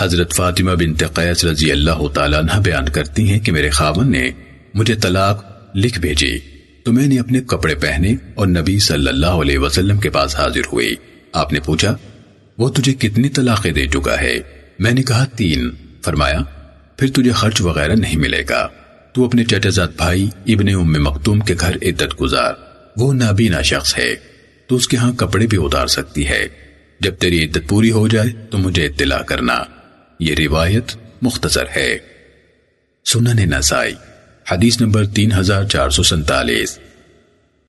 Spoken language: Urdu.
حضرت فاطمہ بنت قیس رضی اللہ تعالیٰ عنہ بیان کرتی ہیں کہ میرے خاون نے مجھے طلاق لکھ بھیجی تو میں نے اپنے کپڑے پہنے اور نبی صلی اللہ علیہ وسلم کے پاس حاضر ہوئی۔ آپ نے پوچھا، وہ تجھے کتنی طلاقیں دے چکا ہے؟ میں نے کہا، تین۔ فرمایا، پھر تجھے خرچ وغیرہ نہیں ملے گا۔ تو اپنے چچزاد بھائی ابن ام مختوم کے گھر عدت گزار۔ وہ نابینا شخص ہے۔ تو اس کے ہاں کپڑے بھی اتار سکتی ہے۔ جب تیری عدت پوری ہو جائے تو مجھے اطلاع کرنا یہ روایت مختصر ہے سنن نسائی